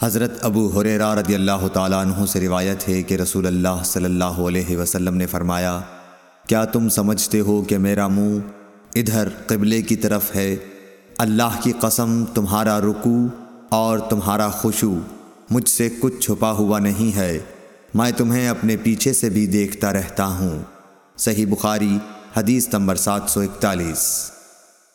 حضرت ابو حریرہ رضی اللہ تعالیٰ عنہ سے روایت ہے کہ رسول اللہ صلی اللہ علیہ وسلم نے فرمایا، کیا تم سمجھتے ہو کہ میرا منہ ادھر قبلے کی طرف ہے؟ اللہ کی قسم، تمہارا رکوع اور تمہارا خوشو مجھ سے کچھ چھپا ہوا نہیں ہے۔ میں تمہیں اپنے پیچھے سے بھی دیکھتا رہتا ہوں۔ صحیح بخاری، حدیث نمبر سات سو اکتالیس۔